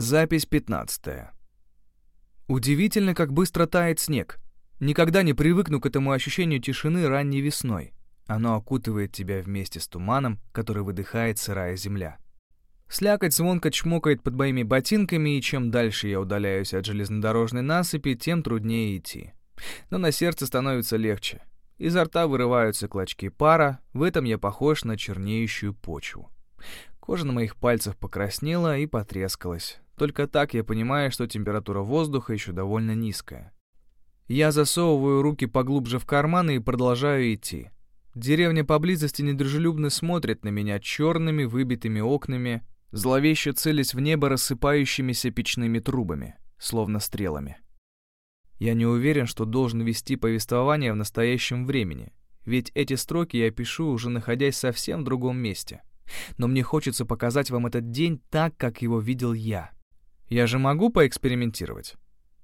Запись 15. Удивительно, как быстро тает снег. Никогда не привыкну к этому ощущению тишины ранней весной. Оно окутывает тебя вместе с туманом, который выдыхает сырая земля. Слякоть звонко чмокает под моими ботинками, и чем дальше я удаляюсь от железнодорожной насыпи, тем труднее идти. Но на сердце становится легче. Изо рта вырываются клочки пара, в этом я похож на чернеющую почву. Кожа на моих пальцах покраснела и потрескалась. Только так я понимаю, что температура воздуха еще довольно низкая. Я засовываю руки поглубже в карманы и продолжаю идти. Деревня поблизости недружелюбно смотрит на меня черными выбитыми окнами, зловеще целясь в небо рассыпающимися печными трубами, словно стрелами. Я не уверен, что должен вести повествование в настоящем времени, ведь эти строки я пишу, уже находясь совсем в другом месте. Но мне хочется показать вам этот день так, как его видел я. Я же могу поэкспериментировать?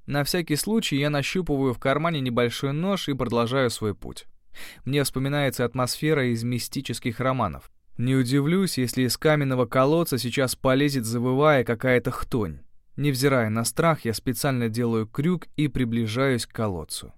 На всякий случай я нащупываю в кармане небольшой нож и продолжаю свой путь. Мне вспоминается атмосфера из мистических романов. Не удивлюсь, если из каменного колодца сейчас полезет, завывая, какая-то хтонь. Невзирая на страх, я специально делаю крюк и приближаюсь к колодцу.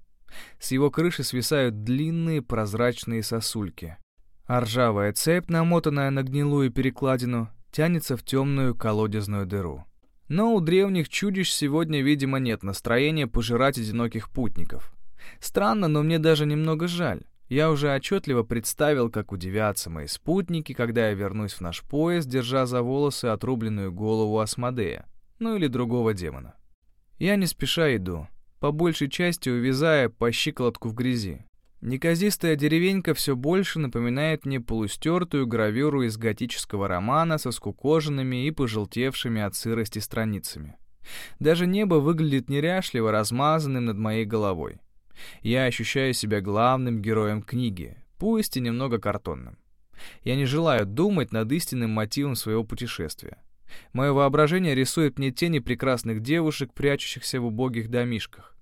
С его крыши свисают длинные прозрачные сосульки. А ржавая цепь, намотанная на гнилую перекладину, тянется в темную колодезную дыру. Но у древних чудищ сегодня, видимо, нет настроения пожирать одиноких путников. Странно, но мне даже немного жаль. Я уже отчетливо представил, как удивятся мои спутники, когда я вернусь в наш поезд, держа за волосы отрубленную голову Асмодея, ну или другого демона. Я не спеша иду, по большей части увязая по щиколотку в грязи. Неказистая деревенька все больше напоминает мне полустертую гравюру из готического романа со скукоженными и пожелтевшими от сырости страницами. Даже небо выглядит неряшливо размазанным над моей головой. Я ощущаю себя главным героем книги, пусть и немного картонным. Я не желаю думать над истинным мотивом своего путешествия. Мое воображение рисует мне тени прекрасных девушек, прячущихся в убогих домишках.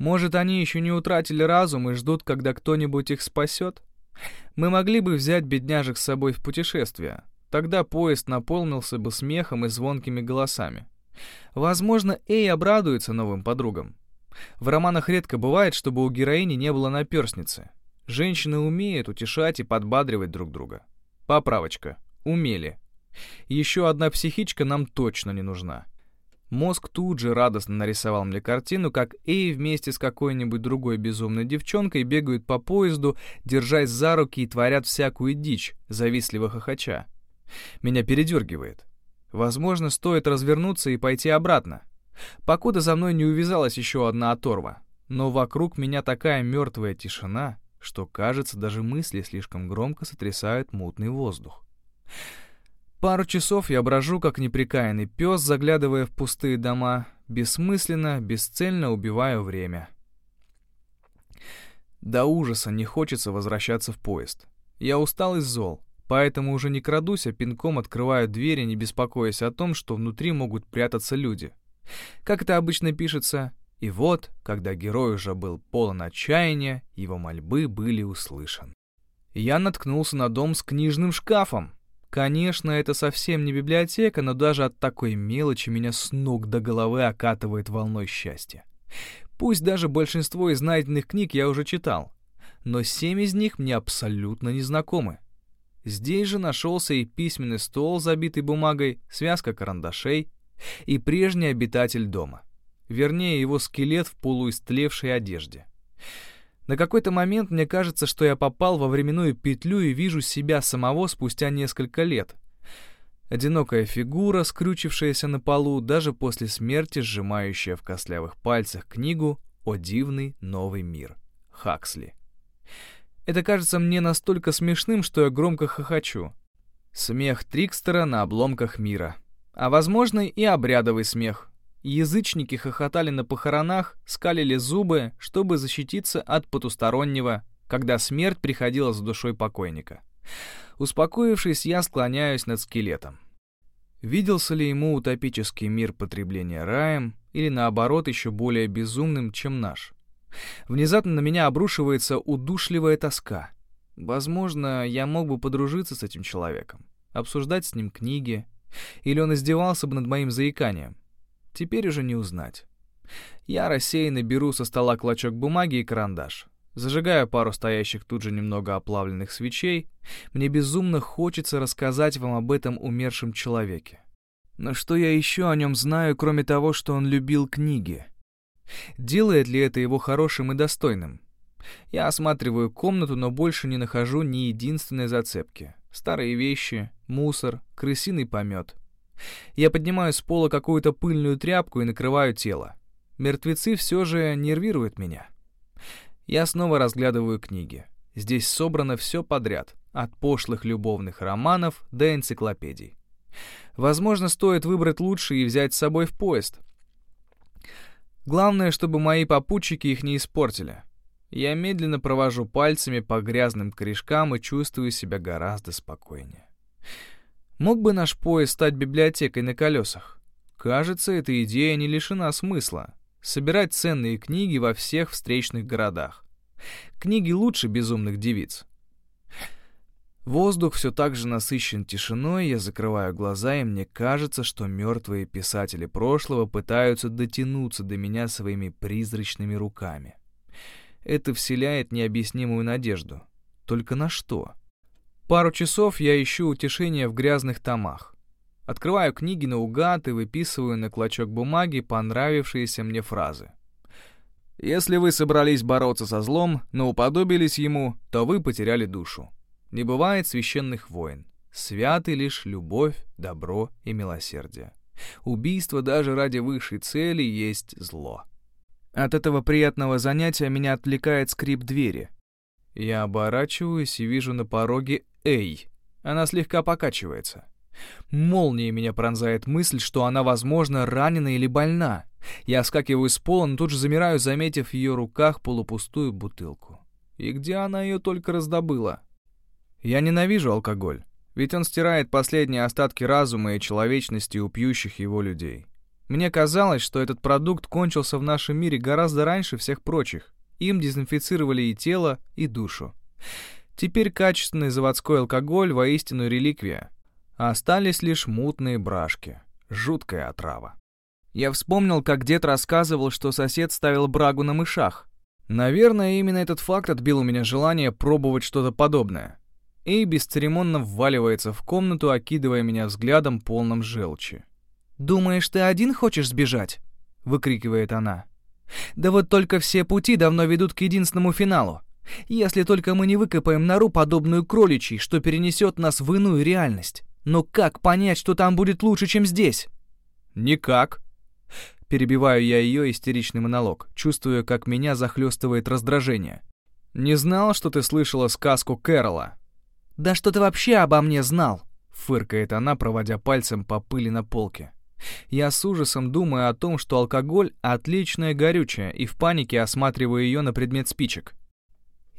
Может, они еще не утратили разум и ждут, когда кто-нибудь их спасет? Мы могли бы взять бедняжек с собой в путешествие. Тогда поезд наполнился бы смехом и звонкими голосами. Возможно, Эй обрадуется новым подругам. В романах редко бывает, чтобы у героини не было наперсницы. Женщины умеют утешать и подбадривать друг друга. Поправочка. Умели. Еще одна психичка нам точно не нужна. Мозг тут же радостно нарисовал мне картину, как Эй вместе с какой-нибудь другой безумной девчонкой бегают по поезду, держась за руки и творят всякую дичь, завистливо хохоча. Меня передергивает. Возможно, стоит развернуться и пойти обратно. Покуда за мной не увязалась еще одна оторва. Но вокруг меня такая мертвая тишина, что, кажется, даже мысли слишком громко сотрясают мутный воздух. Пару часов я брожу, как неприкаянный пес, заглядывая в пустые дома, бессмысленно, бесцельно убиваю время. До ужаса не хочется возвращаться в поезд. Я устал и зол, поэтому уже не крадусь, а пинком открываю двери, не беспокоясь о том, что внутри могут прятаться люди. Как это обычно пишется, и вот, когда герой уже был полон отчаяния, его мольбы были услышаны. Я наткнулся на дом с книжным шкафом. Конечно, это совсем не библиотека, но даже от такой мелочи меня с ног до головы окатывает волной счастья. Пусть даже большинство из найденных книг я уже читал, но семь из них мне абсолютно незнакомы. Здесь же нашелся и письменный стол, забитый бумагой, связка карандашей и прежний обитатель дома. Вернее, его скелет в полуистлевшей одежде. На какой-то момент мне кажется, что я попал во временную петлю и вижу себя самого спустя несколько лет. Одинокая фигура, скрючившаяся на полу, даже после смерти сжимающая в костлявых пальцах книгу «О дивный новый мир» Хаксли. Это кажется мне настолько смешным, что я громко хохочу. Смех Трикстера на обломках мира. А возможно и обрядовый смех, Язычники хохотали на похоронах, скалили зубы, чтобы защититься от потустороннего, когда смерть приходила за душой покойника. Успокоившись, я склоняюсь над скелетом. Виделся ли ему утопический мир потребления раем, или наоборот еще более безумным, чем наш? Внезапно на меня обрушивается удушливая тоска. Возможно, я мог бы подружиться с этим человеком, обсуждать с ним книги, Или он издевался бы над моим заиканием? Теперь уже не узнать. Я рассеянно беру со стола клочок бумаги и карандаш. Зажигаю пару стоящих тут же немного оплавленных свечей. Мне безумно хочется рассказать вам об этом умершем человеке. Но что я еще о нем знаю, кроме того, что он любил книги? Делает ли это его хорошим и достойным? Я осматриваю комнату, но больше не нахожу ни единственной зацепки. Старые вещи, мусор, крысиный помет. Я поднимаю с пола какую-то пыльную тряпку и накрываю тело. Мертвецы все же нервируют меня. Я снова разглядываю книги. Здесь собрано все подряд, от пошлых любовных романов до энциклопедий. Возможно, стоит выбрать лучшие и взять с собой в поезд. Главное, чтобы мои попутчики их не испортили. Я медленно провожу пальцами по грязным корешкам и чувствую себя гораздо спокойнее. Мог бы наш поезд стать библиотекой на колесах? Кажется, эта идея не лишена смысла. Собирать ценные книги во всех встречных городах. Книги лучше безумных девиц. Воздух все так же насыщен тишиной, я закрываю глаза, и мне кажется, что мертвые писатели прошлого пытаются дотянуться до меня своими призрачными руками. Это вселяет необъяснимую надежду. Только на что? Пару часов я ищу утешения в грязных томах. Открываю книги наугад и выписываю на клочок бумаги понравившиеся мне фразы. Если вы собрались бороться со злом, но уподобились ему, то вы потеряли душу. Не бывает священных войн. Святы лишь любовь, добро и милосердие. Убийство даже ради высшей цели есть зло. От этого приятного занятия меня отвлекает скрип двери. Я оборачиваюсь и вижу на пороге Эй. Она слегка покачивается. Молнией меня пронзает мысль, что она, возможно, ранена или больна. Я скакиваю с пола, но тут же замираю, заметив в ее руках полупустую бутылку. И где она ее только раздобыла? Я ненавижу алкоголь, ведь он стирает последние остатки разума и человечности у пьющих его людей. Мне казалось, что этот продукт кончился в нашем мире гораздо раньше всех прочих. Им дезинфицировали и тело, и душу. Теперь качественный заводской алкоголь воистину реликвия. А остались лишь мутные брашки. Жуткая отрава. Я вспомнил, как дед рассказывал, что сосед ставил брагу на мышах. Наверное, именно этот факт отбил у меня желание пробовать что-то подобное. И бесцеремонно вваливается в комнату, окидывая меня взглядом полным желчи. «Думаешь, ты один хочешь сбежать?» — выкрикивает она. «Да вот только все пути давно ведут к единственному финалу. Если только мы не выкопаем нору, подобную кроличьей, что перенесет нас в иную реальность. Но как понять, что там будет лучше, чем здесь?» «Никак», Перебиваю я ее истеричный монолог, чувствуя, как меня захлестывает раздражение. «Не знал, что ты слышала сказку Кэрола?» «Да что ты вообще обо мне знал?» — фыркает она, проводя пальцем по пыли на полке. Я с ужасом думаю о том, что алкоголь — отличное горючее, и в панике осматриваю ее на предмет спичек.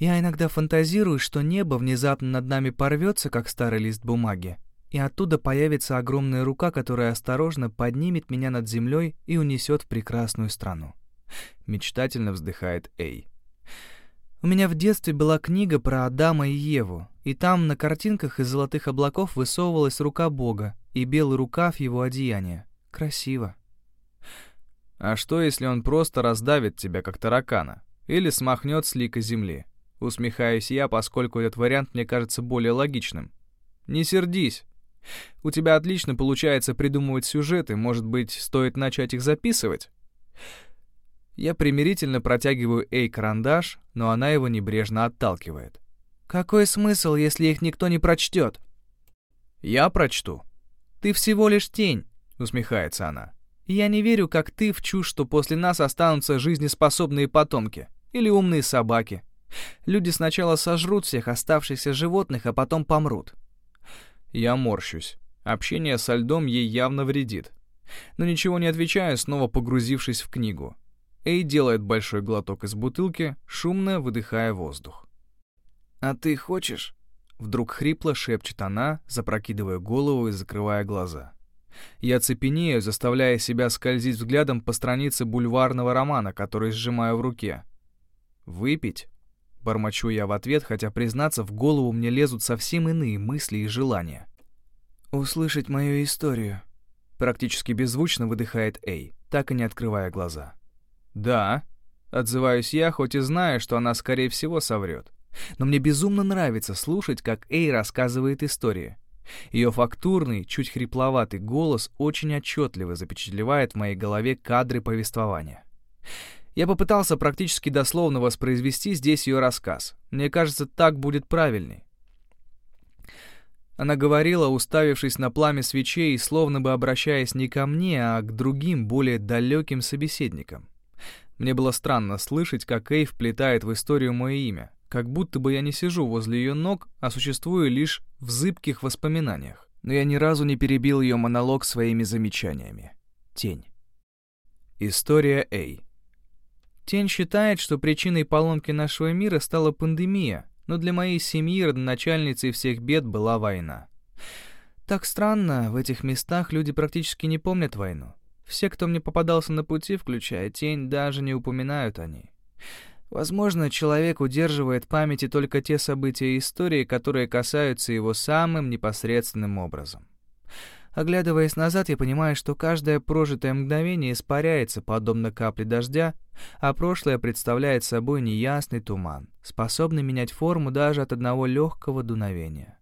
Я иногда фантазирую, что небо внезапно над нами порвется, как старый лист бумаги, и оттуда появится огромная рука, которая осторожно поднимет меня над землей и унесет в прекрасную страну. Мечтательно вздыхает Эй. У меня в детстве была книга про Адама и Еву, и там на картинках из золотых облаков высовывалась рука Бога и белый рукав его одеяния. Красиво. А что, если он просто раздавит тебя, как таракана? Или смахнет с лика земли? Усмехаюсь я, поскольку этот вариант мне кажется более логичным. Не сердись. У тебя отлично получается придумывать сюжеты, может быть, стоит начать их записывать? Я примирительно протягиваю Эй карандаш, но она его небрежно отталкивает. Какой смысл, если их никто не прочтет? Я прочту. Ты всего лишь тень усмехается она. «Я не верю, как ты, в чушь, что после нас останутся жизнеспособные потомки. Или умные собаки. Люди сначала сожрут всех оставшихся животных, а потом помрут». Я морщусь. Общение со льдом ей явно вредит. Но ничего не отвечаю, снова погрузившись в книгу. Эй делает большой глоток из бутылки, шумно выдыхая воздух. «А ты хочешь?» Вдруг хрипло шепчет она, запрокидывая голову и закрывая глаза. Я цепенею, заставляя себя скользить взглядом по странице бульварного романа, который сжимаю в руке. «Выпить?» Бормочу я в ответ, хотя, признаться, в голову мне лезут совсем иные мысли и желания. услышать мою историю?» Практически беззвучно выдыхает Эй, так и не открывая глаза. «Да», — отзываюсь я, хоть и знаю, что она, скорее всего, соврет. Но мне безумно нравится слушать, как Эй рассказывает истории. Ее фактурный, чуть хрипловатый голос очень отчетливо запечатлевает в моей голове кадры повествования. Я попытался практически дословно воспроизвести здесь ее рассказ. Мне кажется, так будет правильней. Она говорила, уставившись на пламя свечей, словно бы обращаясь не ко мне, а к другим, более далеким собеседникам. Мне было странно слышать, как Эйв вплетает в историю мое имя, как будто бы я не сижу возле ее ног, а существую лишь в зыбких воспоминаниях. Но я ни разу не перебил ее монолог своими замечаниями. Тень. История Эй. Тень считает, что причиной поломки нашего мира стала пандемия, но для моей семьи родоначальницей всех бед была война. Так странно, в этих местах люди практически не помнят войну. Все, кто мне попадался на пути, включая тень, даже не упоминают о ней. Возможно, человек удерживает в памяти только те события истории, которые касаются его самым непосредственным образом. Оглядываясь назад, я понимаю, что каждое прожитое мгновение испаряется, подобно капле дождя, а прошлое представляет собой неясный туман, способный менять форму даже от одного легкого дуновения.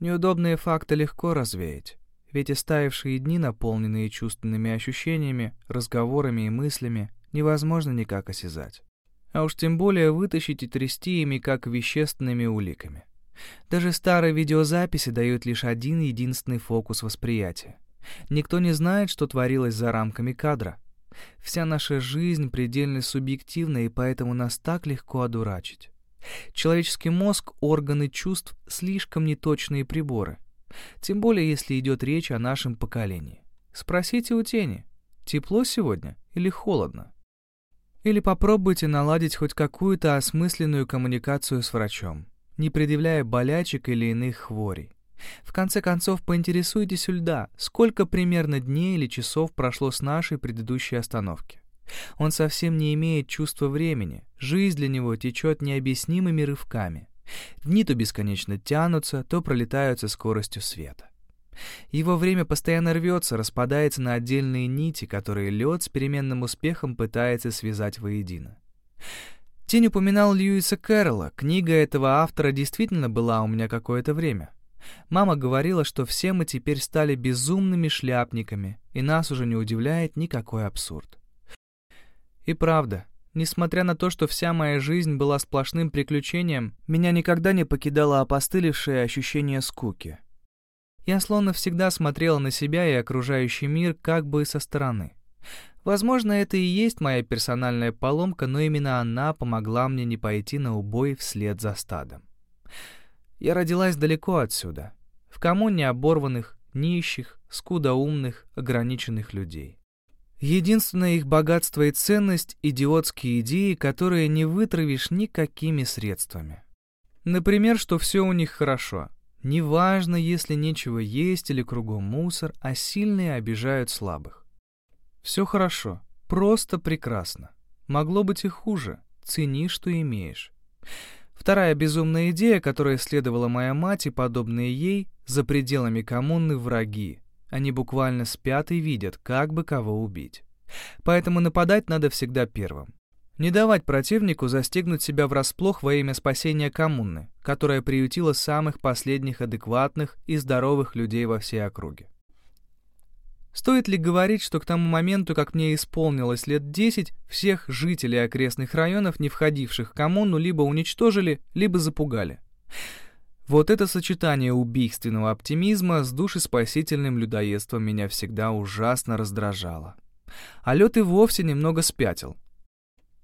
Неудобные факты легко развеять, ведь истаившие дни, наполненные чувственными ощущениями, разговорами и мыслями, невозможно никак осязать. А уж тем более вытащить и трясти ими как вещественными уликами. Даже старые видеозаписи дают лишь один единственный фокус восприятия. Никто не знает, что творилось за рамками кадра. Вся наша жизнь предельно субъективна, и поэтому нас так легко одурачить. Человеческий мозг, органы чувств — слишком неточные приборы. Тем более, если идет речь о нашем поколении. Спросите у тени, тепло сегодня или холодно? Или попробуйте наладить хоть какую-то осмысленную коммуникацию с врачом не предъявляя болячек или иных хворей. В конце концов, поинтересуйтесь у льда, сколько примерно дней или часов прошло с нашей предыдущей остановки. Он совсем не имеет чувства времени, жизнь для него течет необъяснимыми рывками. Дни то бесконечно тянутся, то пролетают со скоростью света. Его время постоянно рвется, распадается на отдельные нити, которые лед с переменным успехом пытается связать воедино. Тень упоминал Льюиса Кэрролла. Книга этого автора действительно была у меня какое-то время. Мама говорила, что все мы теперь стали безумными шляпниками, и нас уже не удивляет никакой абсурд. И правда, несмотря на то, что вся моя жизнь была сплошным приключением, меня никогда не покидало опостылевшее ощущение скуки. Я словно всегда смотрела на себя и окружающий мир как бы со стороны. Возможно, это и есть моя персональная поломка, но именно она помогла мне не пойти на убой вслед за стадом. Я родилась далеко отсюда, в коммуне оборванных, нищих, скудоумных, ограниченных людей. Единственное их богатство и ценность — идиотские идеи, которые не вытравишь никакими средствами. Например, что все у них хорошо. Неважно, если нечего есть или кругом мусор, а сильные обижают слабых. Все хорошо, просто прекрасно. Могло быть и хуже. Цени, что имеешь. Вторая безумная идея, которой следовала моя мать и подобные ей, за пределами коммуны враги. Они буквально спят и видят, как бы кого убить. Поэтому нападать надо всегда первым. Не давать противнику застигнуть себя врасплох во имя спасения коммуны, которая приютила самых последних адекватных и здоровых людей во всей округе. Стоит ли говорить, что к тому моменту, как мне исполнилось лет 10, всех жителей окрестных районов, не входивших в коммуну, либо уничтожили, либо запугали? Вот это сочетание убийственного оптимизма с душеспасительным людоедством меня всегда ужасно раздражало. А лед и вовсе немного спятил.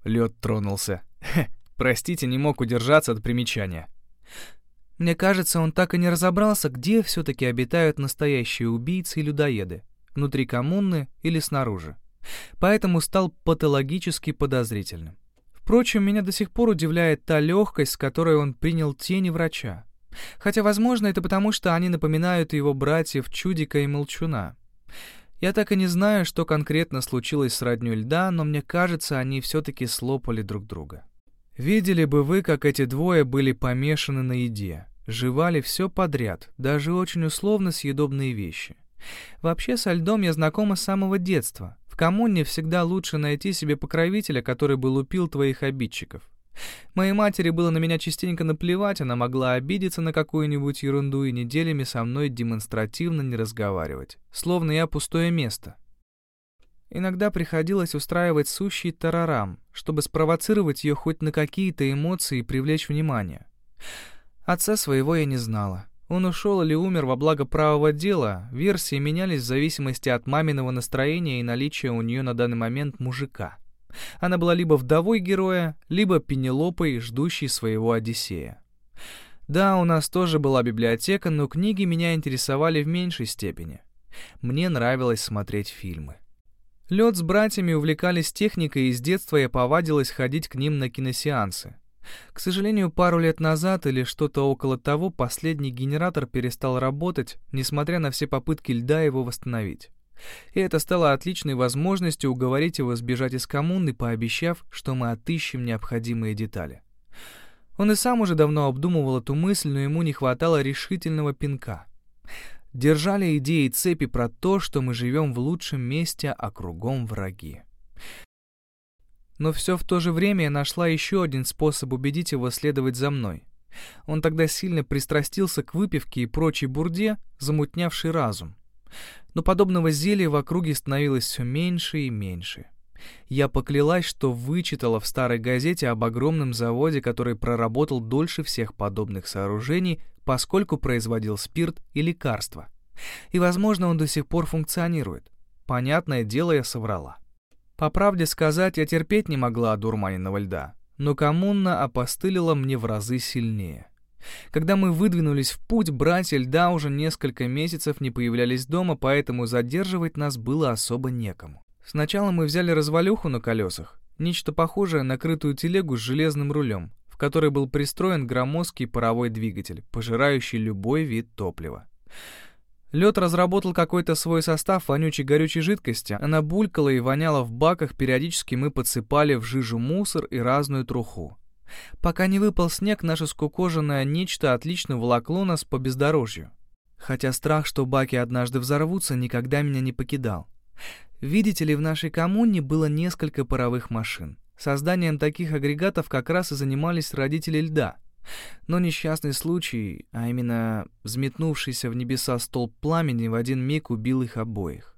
Лед тронулся. простите, не мог удержаться от примечания. Мне кажется, он так и не разобрался, где все-таки обитают настоящие убийцы и людоеды внутри коммуны или снаружи. Поэтому стал патологически подозрительным. Впрочем, меня до сих пор удивляет та легкость, с которой он принял тени врача. Хотя, возможно, это потому, что они напоминают его братьев Чудика и Молчуна. Я так и не знаю, что конкретно случилось с роднёй льда, но мне кажется, они все-таки слопали друг друга. Видели бы вы, как эти двое были помешаны на еде. Жевали все подряд, даже очень условно съедобные вещи. Вообще со льдом я знакома с самого детства. В коммуне всегда лучше найти себе покровителя, который бы лупил твоих обидчиков. Моей матери было на меня частенько наплевать, она могла обидеться на какую-нибудь ерунду и неделями со мной демонстративно не разговаривать, словно я пустое место. Иногда приходилось устраивать сущий тарарам, чтобы спровоцировать ее хоть на какие-то эмоции и привлечь внимание. Отца своего я не знала. Он ушел или умер во благо правого дела, версии менялись в зависимости от маминого настроения и наличия у нее на данный момент мужика. Она была либо вдовой героя, либо Пенелопой, ждущей своего Одиссея. Да, у нас тоже была библиотека, но книги меня интересовали в меньшей степени. Мне нравилось смотреть фильмы. Лед с братьями увлекались техникой, и с детства я повадилась ходить к ним на киносеансы. К сожалению, пару лет назад или что-то около того последний генератор перестал работать, несмотря на все попытки льда его восстановить. И это стало отличной возможностью уговорить его сбежать из коммуны, пообещав, что мы отыщем необходимые детали. Он и сам уже давно обдумывал эту мысль, но ему не хватало решительного пинка. Держали идеи цепи про то, что мы живем в лучшем месте, а кругом враги. Но все в то же время я нашла еще один способ убедить его следовать за мной. Он тогда сильно пристрастился к выпивке и прочей бурде, замутнявшей разум. Но подобного зелья в округе становилось все меньше и меньше. Я поклялась, что вычитала в старой газете об огромном заводе, который проработал дольше всех подобных сооружений, поскольку производил спирт и лекарства. И, возможно, он до сих пор функционирует. Понятное дело, я соврала. По правде сказать, я терпеть не могла одурманенного льда, но коммуна опостылила мне в разы сильнее. Когда мы выдвинулись в путь, братья льда уже несколько месяцев не появлялись дома, поэтому задерживать нас было особо некому. Сначала мы взяли развалюху на колесах, нечто похожее на крытую телегу с железным рулем, в которой был пристроен громоздкий паровой двигатель, пожирающий любой вид топлива. Лед разработал какой-то свой состав вонючей горючей жидкости, она булькала и воняла в баках, периодически мы подсыпали в жижу мусор и разную труху. Пока не выпал снег, наше скукоженное нечто отлично волокло нас по бездорожью. Хотя страх, что баки однажды взорвутся, никогда меня не покидал. Видите ли, в нашей коммуне было несколько паровых машин. Созданием таких агрегатов как раз и занимались родители льда. Но несчастный случай, а именно взметнувшийся в небеса столб пламени, в один миг убил их обоих.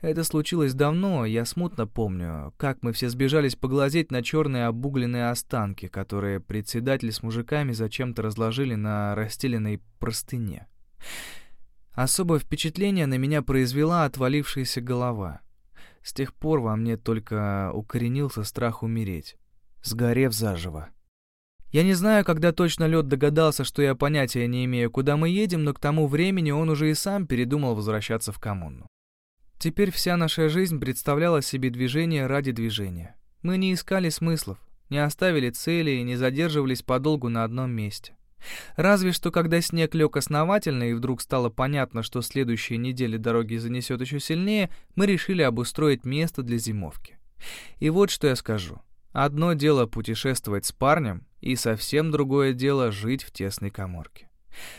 Это случилось давно, я смутно помню, как мы все сбежались поглазеть на черные обугленные останки, которые председатель с мужиками зачем-то разложили на расстеленной простыне. Особое впечатление на меня произвела отвалившаяся голова. С тех пор во мне только укоренился страх умереть, сгорев заживо. Я не знаю, когда точно лед догадался, что я понятия не имею, куда мы едем, но к тому времени он уже и сам передумал возвращаться в коммуну. Теперь вся наша жизнь представляла себе движение ради движения. Мы не искали смыслов, не оставили цели и не задерживались подолгу на одном месте. Разве что, когда снег лег основательно и вдруг стало понятно, что следующие недели дороги занесет еще сильнее, мы решили обустроить место для зимовки. И вот что я скажу. Одно дело путешествовать с парнем, и совсем другое дело жить в тесной коморке.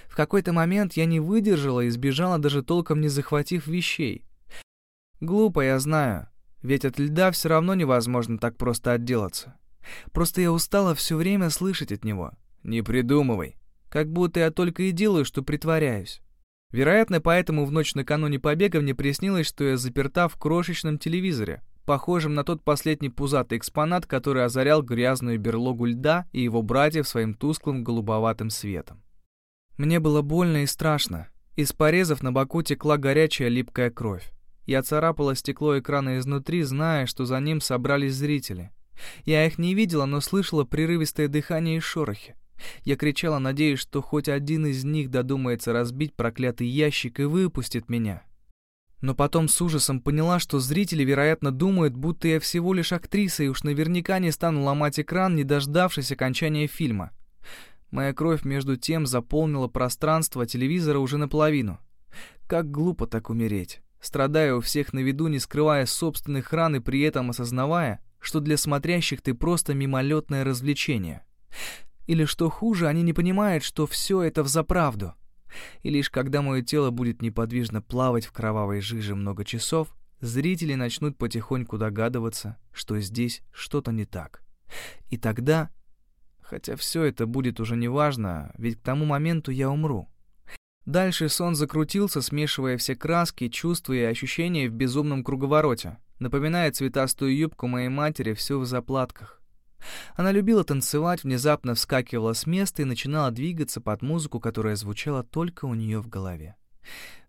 В какой-то момент я не выдержала и сбежала, даже толком не захватив вещей. Глупо, я знаю, ведь от льда все равно невозможно так просто отделаться. Просто я устала все время слышать от него. Не придумывай. Как будто я только и делаю, что притворяюсь. Вероятно, поэтому в ночь накануне побега мне приснилось, что я заперта в крошечном телевизоре, похожем на тот последний пузатый экспонат, который озарял грязную берлогу льда и его братьев своим тусклым голубоватым светом. Мне было больно и страшно. Из порезов на боку текла горячая липкая кровь. Я царапала стекло экрана изнутри, зная, что за ним собрались зрители. Я их не видела, но слышала прерывистое дыхание и шорохи. Я кричала, надеясь, что хоть один из них додумается разбить проклятый ящик и выпустит меня. Но потом с ужасом поняла, что зрители, вероятно, думают, будто я всего лишь актриса и уж наверняка не стану ломать экран, не дождавшись окончания фильма. Моя кровь между тем заполнила пространство телевизора уже наполовину. Как глупо так умереть страдая у всех на виду, не скрывая собственных ран и при этом осознавая, что для смотрящих ты просто мимолетное развлечение. Или, что хуже, они не понимают, что все это взаправду. И лишь когда мое тело будет неподвижно плавать в кровавой жиже много часов, зрители начнут потихоньку догадываться, что здесь что-то не так. И тогда... Хотя все это будет уже неважно, ведь к тому моменту я умру. Дальше сон закрутился, смешивая все краски, чувства и ощущения в безумном круговороте, напоминая цветастую юбку моей матери, всю в заплатках. Она любила танцевать, внезапно вскакивала с места и начинала двигаться под музыку, которая звучала только у нее в голове.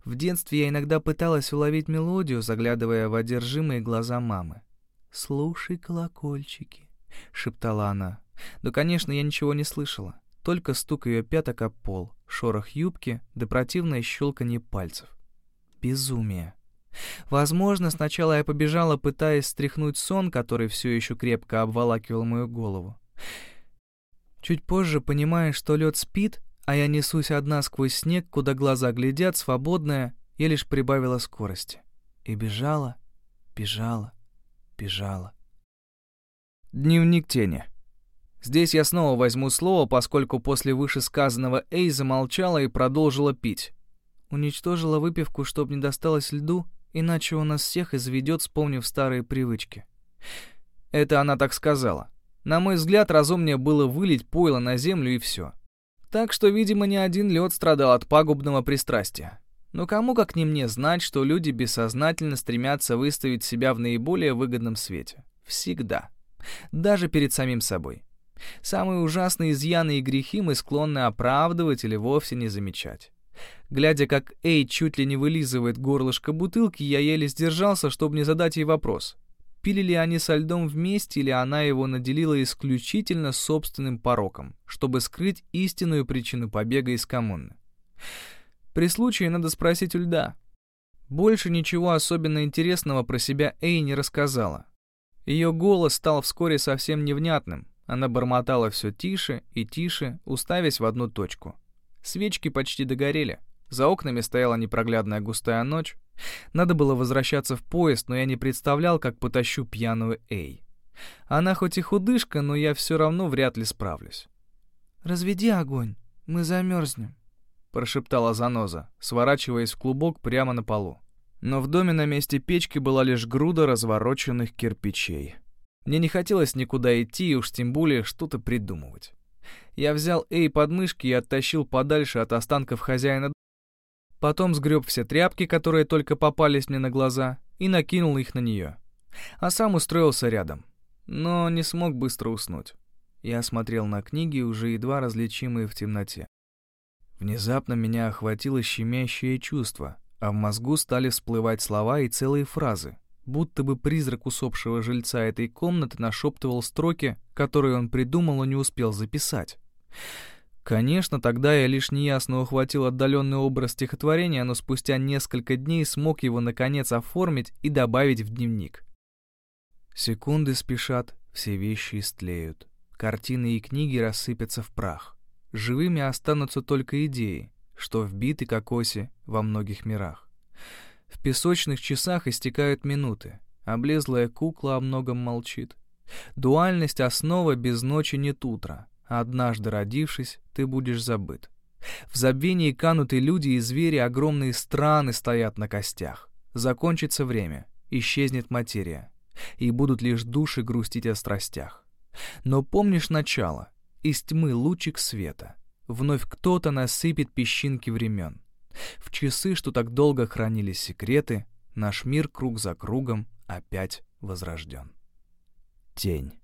В детстве я иногда пыталась уловить мелодию, заглядывая в одержимые глаза мамы. «Слушай колокольчики», — шептала она. Но, конечно, я ничего не слышала. Только стук ее пяток об пол, шорох юбки да противное щелканье пальцев. Безумие. Возможно, сначала я побежала, пытаясь стряхнуть сон, который все еще крепко обволакивал мою голову. Чуть позже, понимая, что лед спит, а я несусь одна сквозь снег, куда глаза глядят, свободная, я лишь прибавила скорости. И бежала, бежала, бежала. Дневник тени. Здесь я снова возьму слово, поскольку после вышесказанного Эй замолчала и продолжила пить. Уничтожила выпивку, чтобы не досталось льду, иначе он нас всех изведет, вспомнив старые привычки. Это она так сказала. На мой взгляд, разумнее было вылить пойло на землю и все. Так что, видимо, не один лед страдал от пагубного пристрастия. Но кому как не мне знать, что люди бессознательно стремятся выставить себя в наиболее выгодном свете. Всегда. Даже перед самим собой. Самые ужасные изъяны и грехи мы склонны оправдывать или вовсе не замечать. Глядя, как Эй чуть ли не вылизывает горлышко бутылки, я еле сдержался, чтобы не задать ей вопрос. Пили ли они со льдом вместе, или она его наделила исключительно собственным пороком, чтобы скрыть истинную причину побега из коммуны? При случае надо спросить у льда. Больше ничего особенно интересного про себя Эй не рассказала. Ее голос стал вскоре совсем невнятным. Она бормотала все тише и тише, уставясь в одну точку. Свечки почти догорели. За окнами стояла непроглядная густая ночь. Надо было возвращаться в поезд, но я не представлял, как потащу пьяную Эй. Она хоть и худышка, но я все равно вряд ли справлюсь. «Разведи огонь, мы замерзнем», — прошептала заноза, сворачиваясь в клубок прямо на полу. Но в доме на месте печки была лишь груда развороченных кирпичей. Мне не хотелось никуда идти уж тем более что-то придумывать. Я взял Эй под мышки и оттащил подальше от останков хозяина. Потом сгреб все тряпки, которые только попались мне на глаза, и накинул их на нее. А сам устроился рядом. Но не смог быстро уснуть. Я смотрел на книги, уже едва различимые в темноте. Внезапно меня охватило щемящее чувство, а в мозгу стали всплывать слова и целые фразы, будто бы призрак усопшего жильца этой комнаты нашептывал строки, которые он придумал, и не успел записать. Конечно, тогда я лишь неясно ухватил отдаленный образ стихотворения, но спустя несколько дней смог его наконец оформить и добавить в дневник. Секунды спешат, все вещи истлеют. Картины и книги рассыпятся в прах. Живыми останутся только идеи, что вбиты оси во многих мирах. В песочных часах истекают минуты. Облезлая кукла о многом молчит. Дуальность — основа без ночи нет утра. Однажды родившись, ты будешь забыт. В забвении канут и люди, и звери, огромные страны стоят на костях. Закончится время, исчезнет материя, и будут лишь души грустить о страстях. Но помнишь начало, из тьмы лучик света. Вновь кто-то насыпет песчинки времен. В часы, что так долго хранились секреты, наш мир круг за кругом опять возрожден. Тень.